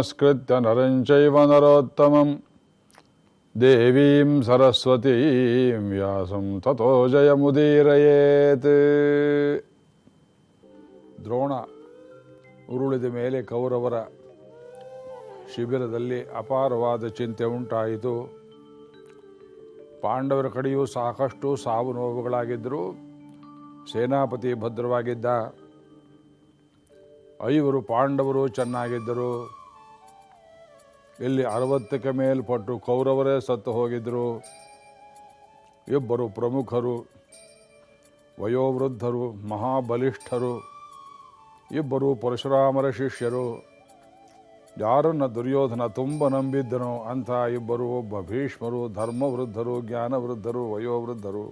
ನಮಸ್ಕೃತ್ಯ ನರಂ ಚೈವ ನರೋತ್ತಮಂ ದೇವೀಂ ಸರಸ್ವತೀಂ ವ್ಯಾಸಂ ತಥೋ ಜಯಮುದೀರಯೇತ್ ದ್ರೋಣ ಉರುಳಿದ ಮೇಲೆ ಕೌರವರ ಶಿಬಿರದಲ್ಲಿ ಅಪಾರವಾದ ಚಿಂತೆ ಉಂಟಾಯಿತು. ಪಾಂಡವರ ಕಡೆಯೂ ಸಾಕಷ್ಟು ಸಾವು ನೋವುಗಳಾಗಿದ್ದರು. ಸೇನಾಪತಿ ಭದ್ರವಾಗಿದ್ದ. ಐವರು ಪಾಂಡವರು ಚೆನ್ನಾಗಿದ್ದರು. ಇಲ್ಲಿ ಅರವತ್ತಕ್ಕೆ ಮೇಲ್ಪಟ್ಟು ಕೌರವರೇ ಸತ್ತು ಹೋಗಿದ್ದರು ಇಬ್ಬರು ಪ್ರಮುಖರು, ವಯೋವೃದ್ಧರು, ಮಹಾಬಲಿಷ್ಠರು, ಇಬ್ಬರು ಪರಶುರಾಮರ ಶಿಷ್ಯರು. ಯಾರನ್ನು ದುರ್ಯೋಧನ ತುಂಬ ನಂಬಿದ್ದನೋ ಅಂಥ ಇಬ್ಬರು ಒಬ್ಬ ಭೀಷ್ಮರು, ಧರ್ಮವೃದ್ಧರು, ಜ್ಞಾನವೃದ್ಧರು, ವಯೋವೃದ್ಧರು.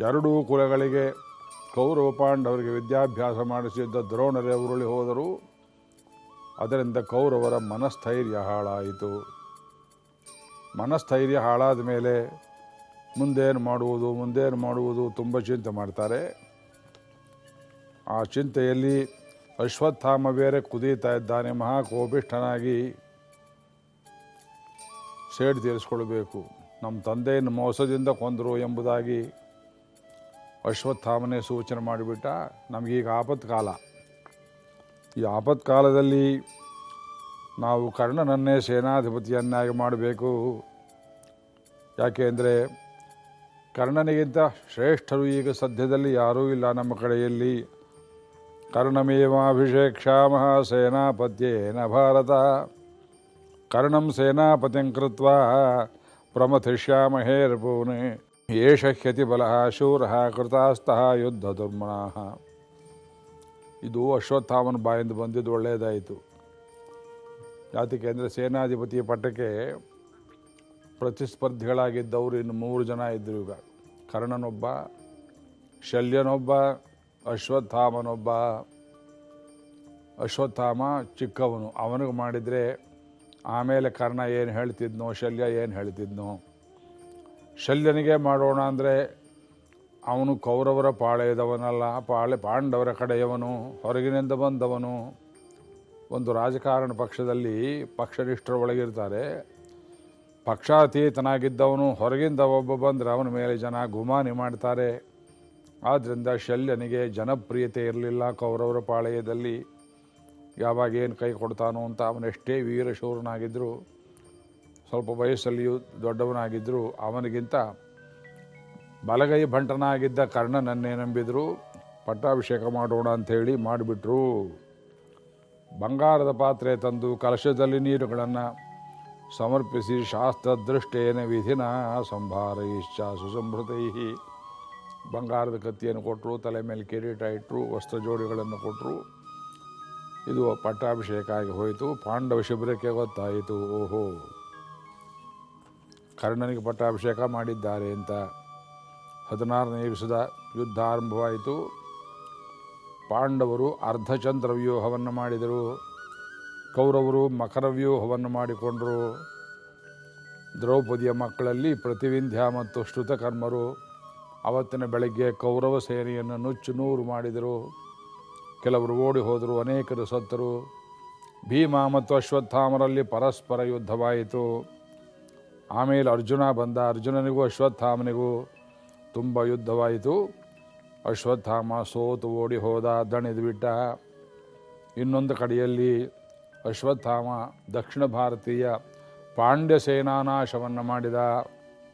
ಎರಡೂ ಕುಲಗಳಿಗೆ ಕೌರವ ಪಾಂಡವರಿಗೆ ವಿದ್ಯಾಭ್ಯಾಸ ಮಾಡಿಸಿದ್ದ ದ್ರೋಣರೇ ಉರುಳಿ ಹೋದರು. ಅದರಿಂದ ಕೌರವರ ಮನಸ್ಥೈರ್ಯ ಹಾಳಾಯಿತು. ಮನಸ್ಥೈರ್ಯ ಹಾಳಾದ ಮೇಲೆ ಮುಂದೇನು ಮಾಡುವುದು ಮುಂದೇನು ಮಾಡುವುದು ತುಂಬ ಚಿಂತೆ ಮಾಡ್ತಾರೆ. ಆ ಚಿಂತೆಯಲ್ಲಿ ಅಶ್ವತ್ಥಾಮ ಬೇರೆ ಕುದೀತಾ ಇದ್ದಾನೆ, ಮಹಾಕೋಪಿಷ್ಠನಾಗಿ ಸೇಡು ತೀರಿಸ್ಕೊಳ್ಬೇಕು. ನಮ್ಮ ತಂದೆಯನ್ನು ಮೋಸದಿಂದ ಕೊಂದರು ಎಂಬುದಾಗಿ ಅಶ್ವತ್ಥಾಮನೇ ಸೂಚನೆ ಮಾಡಿಬಿಟ್ಟ. ನಮಗೀಗ ಆಪತ್ಕಾಲ. ಈ ಆಪತ್ಕಾಲದಲ್ಲಿ ನಾವು ಕರ್ಣನನ್ನೇ ಸೇನಾಧಿಪತಿಯನ್ನಾಗಿ ಮಾಡಬೇಕು. ಯಾಕೆಂದರೆ ಕರ್ಣನಿಗಿಂತ ಶ್ರೇಷ್ಠರು ಈಗ ಸದ್ಯದಲ್ಲಿ ಯಾರೂ ಇಲ್ಲ ನಮ್ಮ ಕಡೆಯಲ್ಲಿ. ಕರ್ಣಮೇವಾಭಿಷೇಕ್ಷಾಮಃ ಸೇನಾಪತ್ಯೇನ ಭಾರತ. ಕರ್ಣಂ ಸೇನಾಪತಿಂ ಕೃತ್ವ ಪ್ರಮಥಿಷ್ಯಾಮಹೇರ್ಪೂನೆ ಏಷ ಹ್ಯತಿಬಲಃ ಶೂರಃ ಕೃತಾಸ್ತಃ ಯುದ್ಧ ದುರ್ಮಣಃ ಇದು ಅಶ್ವತ್ಥಾಮನ ಬಾಯಿಂದ ಬಂದಿದ್ದು ಒಳ್ಳೆಯದಾಯಿತು. ಯಾತಕ್ಕೆ ಅಂದರೆ ಸೇನಾಧಿಪತಿಯ ಪಟ್ಟಕ್ಕೆ ಪ್ರತಿಸ್ಪರ್ಧಿಗಳಾಗಿದ್ದವರು ಇನ್ನು ಮೂರು ಜನ ಇದ್ದರು ಈಗ. ಕರ್ಣನೊಬ್ಬ, ಶಲ್ಯನೊಬ್ಬ, ಅಶ್ವತ್ಥಾಮನೊಬ್ಬ. ಅಶ್ವತ್ಥಾಮ ಚಿಕ್ಕವನು. ಅವನಿಗೆ ಮಾಡಿದರೆ ಆಮೇಲೆ ಕರ್ಣ ಏನು ಹೇಳ್ತಿದ್ನೋ, ಶಲ್ಯ ಏನು ಹೇಳ್ತಿದ್ನೋ. ಶಲ್ಯನಿಗೆ ಮಾಡೋಣ ಅಂದರೆ ಅವನು ಕೌರವರ ಪಾಳೆಯದವನಲ್ಲ, ಪಾಳೆ ಪಾಂಡವರ ಕಡೆಯವನು, ಹೊರಗಿನಿಂದ ಬಂದವನು. ಒಂದು ರಾಜಕಾರಣ ಪಕ್ಷದಲ್ಲಿ ಪಕ್ಷನಿಷ್ಠರ ಒಳಗಿರ್ತಾರೆ. ಪಕ್ಷಾತೀತನಾಗಿದ್ದವನು ಹೊರಗಿಂದ ಒಬ್ಬ ಬಂದರೆ ಅವನ ಮೇಲೆ ಜನ ಗುಮಾನಿ ಮಾಡ್ತಾರೆ. ಆದ್ದರಿಂದ ಶಲ್ಯನಿಗೆ ಜನಪ್ರಿಯತೆ ಇರಲಿಲ್ಲ ಕೌರವರ ಪಾಳೆಯದಲ್ಲಿ. ಯಾವಾಗ ಏನು ಕೈ ಕೊಡ್ತಾನೋ ಅಂತ ಅವನೆಷ್ಟೇ ವೀರಶೂರನಾಗಿದ್ದರು ಸ್ವಲ್ಪ ವಯಸ್ಸಲ್ಲಿಯೂ ದೊಡ್ಡವನಾಗಿದ್ದರೂ ಅವನಿಗಿಂತ ಬಲಗೈ ಭಂಟನಾಗಿದ್ದ ಕರ್ಣನನ್ನೇ ನಂಬಿದರು. ಪಟ್ಟಾಭಿಷೇಕ ಮಾಡೋಣ ಅಂಥೇಳಿ ಮಾಡಿಬಿಟ್ರು. ಬಂಗಾರದ ಪಾತ್ರೆ ತಂದು ಕಲಶದಲ್ಲಿ ನೀರುಗಳನ್ನು ಸಮರ್ಪಿಸಿ ಶಾಸ್ತ್ರದೃಷ್ಟೇನ ವಿಧಿನ ಸಂಭಾರೈಶ್ಚ ಸುಸಂಭೃತೈ ಬಂಗಾರದ ಕತ್ತಿಯನ್ನು ಕೊಟ್ಟರು ತಲೆ ಮೇಲೆ ಕಿರೀಟ ಇಟ್ಟರು ವಸ್ತ್ರ ಜೋಡಿಗಳನ್ನು ಕೊಟ್ಟರು ಇದು ಪಟ್ಟಾಭಿಷೇಕ ಆಗಿ ಹೋಯಿತು. ಪಾಂಡವ ಶಿಬಿರಕ್ಕೆ ಗೊತ್ತಾಯಿತು. ಓಹೋ, ಕರ್ಣನಿಗೆ ಪಟ್ಟಾಭಿಷೇಕ ಮಾಡಿದ್ದಾರೆ ಅಂತ ಹದಿನಾರನೇ ದಿವಸದ ಯುದ್ಧ ಆರಂಭವಾಯಿತು. ಪಾಂಡವರು ಅರ್ಧಚಂದ್ರ ವ್ಯೂಹವನ್ನು ಮಾಡಿದರು. ಕೌರವರು ಮಕರ ವ್ಯೂಹವನ್ನು ಮಾಡಿಕೊಂಡರು. ದ್ರೌಪದಿಯ ಮಕ್ಕಳಲ್ಲಿ ಪ್ರತಿವಿಂಧ್ಯ ಮತ್ತು ಶ್ರುತಕರ್ಮರು ಅವತ್ತಿನ ಬೆಳಗ್ಗೆ ಕೌರವ ಸೇನೆಯನ್ನು ನುಚ್ಚು ನೂರು ಮಾಡಿದರು. ಕೆಲವರು ಓಡಿ ಹೋದರು, ಅನೇಕರು ಸತ್ತರು. ಭೀಮ ಮತ್ತು ಅಶ್ವತ್ಥಾಮರಲ್ಲಿ ಪರಸ್ಪರ ಯುದ್ಧವಾಯಿತು. ಆಮೇಲೆ ಅರ್ಜುನ ಬಂದ, ಅರ್ಜುನನಿಗೂ ಅಶ್ವತ್ಥಾಮನಿಗೂ ತುಂಬ ಯುದ್ಧವಾಯಿತು. ಅಶ್ವತ್ಥಾಮ ಸೋತು ಓಡಿ ಹೋದ ದಣಿದು ಬಿಟ್ಟ. ಇನ್ನೊಂದು ಕಡೆಯಲ್ಲಿ ಅಶ್ವತ್ಥಾಮ ದಕ್ಷಿಣ ಭಾರತೀಯ ಪಾಂಡ್ಯ ಸೇನಾನಾಶವನ್ನು ಮಾಡಿದ.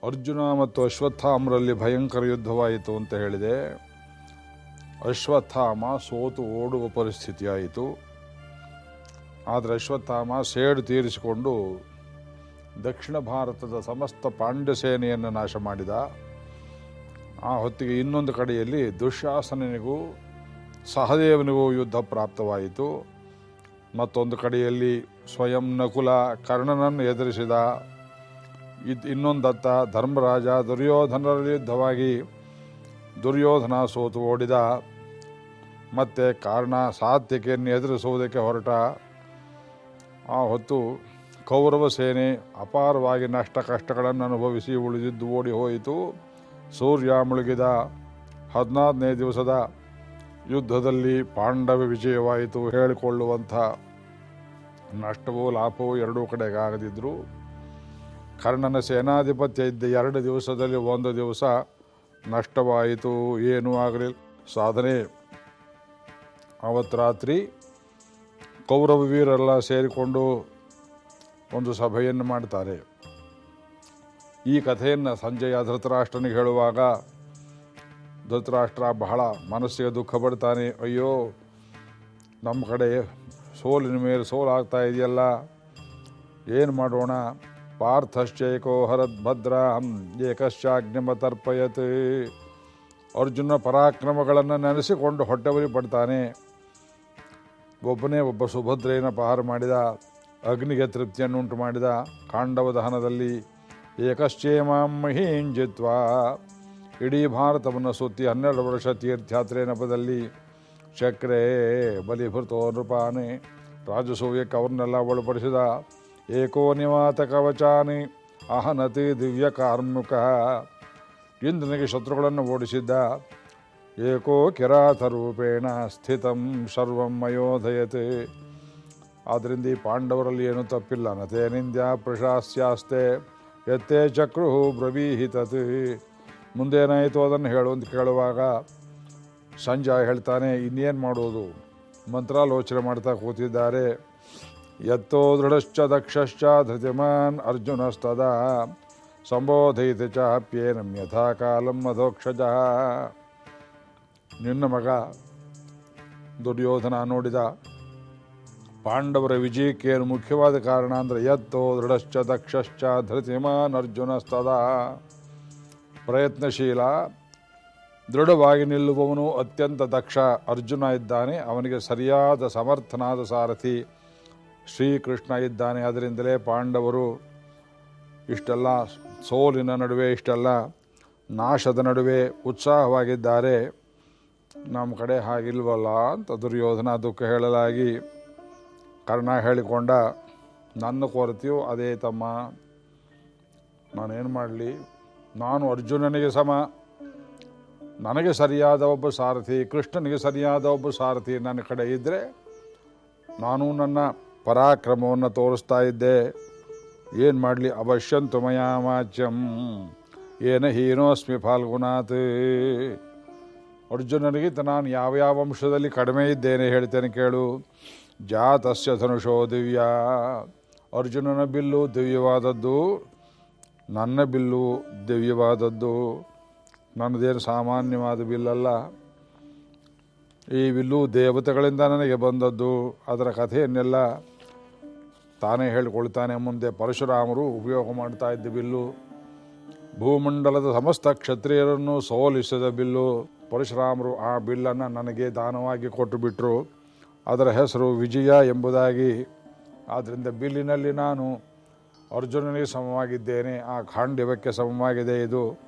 ಅರ್ಜುನ ಮತ್ತು ಅಶ್ವತ್ಥಾಮರಲ್ಲಿ ಭಯಂಕರ ಯುದ್ಧವಾಯಿತು ಅಂತ ಹೇಳಿದೆ. ಅಶ್ವತ್ಥಾಮ ಸೋತು ಓಡುವ ಪರಿಸ್ಥಿತಿ ಆಯಿತು ಆದರೆ ಅಶ್ವತ್ಥಾಮ ಸೇಡು ತೀರಿಸಿಕೊಂಡು ದಕ್ಷಿಣ ಭಾರತದ ಸಮಸ್ತ ಪಾಂಡ್ಯ ಸೇನೆಯನ್ನು ನಾಶ ಮಾಡಿದ. ಆ ಹೊತ್ತಿಗೆ ಇನ್ನೊಂದು ಕಡೆಯಲ್ಲಿ ದುಶ್ಯಾಸನಿಗೂ ಸಹದೇವನಿಗೂ ಯುದ್ಧ ಪ್ರಾಪ್ತವಾಯಿತು. ಮತ್ತೊಂದು ಕಡೆಯಲ್ಲಿ ಸ್ವಯಂ ನಕುಲ ಕರ್ಣನನ್ನು ಎದುರಿಸಿದ ಇದು ಇನ್ನೊಂದತ್ತ ಧರ್ಮರಾಜ ದುರ್ಯೋಧನರ ಯುದ್ಧವಾಗಿ ದುರ್ಯೋಧನ ಸೋತು ಓಡಿದ. ಮತ್ತು ಕಾರಣ ಸಾತ್ವಿಕೆಯನ್ನು ಎದುರಿಸುವುದಕ್ಕೆ ಹೊರಟ. ಆ ಹೊತ್ತು ಕೌರವ ಸೇನೆ ಅಪಾರವಾಗಿ ನಷ್ಟ ಕಷ್ಟಗಳನ್ನು ಅನುಭವಿಸಿ ಉಳಿದಿದ್ದು ಓಡಿ ಹೋಯಿತು. ಸೂರ್ಯ ಮುಳುಗಿದ ಹದಿನಾರನೇ ದಿವಸದ ಯುದ್ಧದಲ್ಲಿ ಪಾಂಡವ ವಿಜಯವಾಯಿತು ಹೇಳಿಕೊಳ್ಳುವಂಥ ನಷ್ಟವೋ ಲಾಭವೋ ಎರಡೂ ಕಡೆಗಾಗದಿದ್ದರು ಕರ್ಣನ ಸೇನಾಧಿಪತ್ಯ ಇದ್ದ ಎರಡು ದಿವಸದಲ್ಲಿ ಒಂದು ದಿವಸ ನಷ್ಟವಾಯಿತು, ಏನೂ ಆಗಲಿಲ್ಲ. ಸಾಧನೆ ಅವತ್ತು ರಾತ್ರಿ ಕೌರವ ವೀರೆಲ್ಲ ಸೇರಿಕೊಂಡು ಒಂದು ಸಭೆಯನ್ನು ಮಾಡ್ತಾರೆ. ಈ ಕಥೆಯನ್ನು ಸಂಜಯ ಧೃತರಾಷ್ಟ್ರನಿಗೆ ಹೇಳುವಾಗ, ಧೃತರಾಷ್ಟ್ರ, ಬಹಳ ಮನಸ್ಸಿಗೆ ದುಃಖ ಪಡ್ತಾನೆ. ಅಯ್ಯೋ ನಮ್ಮ ಕಡೆ ಸೋಲಿನ ಮೇಲೆ ಸೋಲಾಗ್ತಾ ಇದೆಯಲ್ಲ. ಏನು ಮಾಡೋಣ? ಪಾರ್ಥಶ್ಚೈಕೋ ಹರದ್ಭದ್ರ ಏಕಶ್ಚಾಗ್ನಿಮ ತರ್ಪಯತ್ ಅರ್ಜುನ ಪರಾಕ್ರಮಗಳನ್ನು ನೆನೆಸಿಕೊಂಡು ಹೊಟ್ಟೆವರಿ ಪಡ್ತಾನೆ. ಒಬ್ಬನೇ ಒಬ್ಬ ಸುಭದ್ರೆಯನ್ನು ಪಹಾರ ಮಾಡಿದ, ಅಗ್ನಿಗೆ ತೃಪ್ತಿಯನ್ನುಂಟು ಮಾಡಿದ ಕಾಂಡವ ದಹನದಲ್ಲಿ ಏಕಶ್ಚೇಮಾಂ ಮಹೀಂಜಿತ್ವ ಇಡೀ ಭಾರತವನ್ನು ಸುತ್ತಿ ಹನ್ನೆರಡು ವರ್ಷ ತೀರ್ಥಯಾತ್ರೆ ನೆಪದಲ್ಲಿ ಚಕ್ರೆ ಬಲಿಭೃತೋ ನೃಪಾನೆ ರಾಜಸೂಯಕ್ಕೆ ಅವ್ರನ್ನೆಲ್ಲ ಒಳಪಡಿಸಿದ ಏಕೋ ನಿವಾತ ಕವಚಾನಿ, ಅಹನತಿ ದಿವ್ಯ ಕಾರ್ಮುಕ ಇಂದ್ರನಿಗೆ ಶತ್ರುಗಳನ್ನು ಓಡಿಸಿದ್ದ ಏಕೋ ಕಿರಾತ ರೂಪೇಣ ಸ್ಥಿತಂ ಸರ್ವಂ ಮಯೋಧಯತೆ ಆದ್ದರಿಂದ ಈ ಪಾಂಡವರಲ್ಲಿ ಏನೂ ತಪ್ಪಿಲ್ಲ, ನತೇನಿಂದ್ಯ ಪ್ರಶಾಸ್ಯಾಸ್ತೆ. ಎತ್ತೇ ಚಕ್ರು ಬ್ರವೀಹಿತತ್. ಮುಂದೇನಾಯಿತು ಅದನ್ನು ಹೇಳು ಅಂತ ಕೇಳುವಾಗ ಸಂಜಯ ಹೇಳ್ತಾನೆ, ಇನ್ನೇನು ಮಾಡೋದು? ಮಂತ್ರಾಲೋಚನೆ ಮಾಡ್ತಾ ಕೂತಿದ್ದಾರೆ. ಎತ್ತೋ ದೃಢಶ್ಚ ದಕ್ಷಶ್ಚ ಧೃತಿಮಾನ್ ಅರ್ಜುನಸ್ತದ. ಸಂಬೋಧಯಿತ ಚಾಪ್ಯೇನಂ ಯಥಾ ಕಾಲಂ ಮಧೋಕ್ಷಜ. ನಿನ್ನ ಮಗ ದುರ್ಯೋಧನ ನೋಡಿದ ಪಾಂಡವರ ವಿಜಯಕ್ಕೆ ಮುಖ್ಯವಾದ ಕಾರಣ ಅಂದರೆ ಎತ್ತೋ ದೃಢಶ್ಚ ದಕ್ಷಶ್ಚ ಧೃತಿಮಾನ್ ಅರ್ಜುನಸ್ತದ ಪ್ರಯತ್ನಶೀಲ, ದೃಢವಾಗಿ ನಿಲ್ಲುವವನು ಅತ್ಯಂತ ದಕ್ಷ ಅರ್ಜುನ ಇದ್ದಾನೆ. ಅವನಿಗೆ ಸರಿಯಾದ ಸಮರ್ಥನಾದ ಸಾರಥಿ ಶ್ರೀಕೃಷ್ಣ ಇದ್ದಾನೆ. ಅದರಿಂದಲೇ ಪಾಂಡವರು ಇಷ್ಟೆಲ್ಲ ಸೋಲಿನ ನಡುವೆ, ಇಷ್ಟೆಲ್ಲ ನಾಶದ ನಡುವೆ ಉತ್ಸಾಹವಾಗಿದ್ದಾರೆ. ನಮ್ಮ ಕಡೆ ಹಾಗಿಲ್ವಲ್ಲ ಅಂತ ದುರ್ಯೋಧನ ದುಃಖ ಹೇಳಲಾಗಿ ಕರ್ಣ ಹೇಳಿಕೊಂಡ, ನನ್ನ ಕೊರತೆಯು ಅದೇ ತಮ್ಮ. ನಾನೇನು ಮಾಡಲಿ? ನಾನು ಅರ್ಜುನನಿಗೆ ಸಮ. ನನಗೆ ಸರಿಯಾದ ಒಬ್ಬ ಸಾರಥಿ, ಕೃಷ್ಣನಿಗೆ ಸರಿಯಾದ ಒಬ್ಬ ಸಾರಥಿ ನನ್ನ ಕಡೆ ಇದ್ದರೆ ನಾನು ನನ್ನ ಪರಾಕ್ರಮವನ್ನು ತೋರಿಸ್ತಾ ಇದ್ದೆ. ಏನು ಮಾಡಲಿ? ಅವಶ್ಯಂತು ಮಯಾಮಾಚ್ಯಂ. ಏನ ಹೀನೋಸ್ಮಿ ಫಾಲ್ಗುನಾಥ್ ಅರ್ಜುನನಿಗಿಂತ ನಾನು ಯಾವ ಯಾವ ಅಂಶದಲ್ಲಿ ಕಡಿಮೆ ಇದ್ದೇನೆ ಹೇಳ್ತೇನೆ ಕೇಳು. ಜಾತಸ್ಯ ಧನುಷೋ ದಿವ್ಯ. ಅರ್ಜುನನ ಬಿಲ್ಲು ದಿವ್ಯವಾದದ್ದು, ನನ್ನ ಬಿಲ್ಲು ದಿವ್ಯವಾದದ್ದು. ನನ್ನದೇನು ಸಾಮಾನ್ಯವಾದ ಬಿಲ್ಲಲ್ಲ. ಈ ಬಿಲ್ಲು ದೇವತೆಗಳಿಂದ ನನಗೆ ಬಂದದ್ದು, ಅದರ ಕಥೆಯನ್ನೆಲ್ಲ ತಾನೇ ಹೇಳಿಕೊಳ್ತಾನೆ ಮುಂದೆ. ಪರಶುರಾಮರು ಉಪಯೋಗ ಮಾಡ್ತಾ ಇದ್ದ ಬಿಲ್ಲು, ಭೂಮಂಡಲದ ಸಮಸ್ತ ಕ್ಷತ್ರಿಯರನ್ನು ಸೋಲಿಸಿದ ಬಿಲ್ಲು. ಪರಶುರಾಮರು ಆ ಬಿಲ್ಲನ್ನು ನನಗೆ ದಾನವಾಗಿ ಕೊಟ್ಟು ಬಿಟ್ಟರು ಅದರ ಹೆಸರು ವಿಜಯ ಎಂಬುದಾಗಿ. ಆದ್ದರಿಂದ ಬಿಲ್ಲಿನಲ್ಲಿ ನಾನು ಅರ್ಜುನನಿಗೆ ಸಮವಾಗಿದ್ದೇನೆ. ಆ ಖಾಂಡ್ಯವಕ್ಕೆ ಸಮವಾಗಿದೆ ಇದು.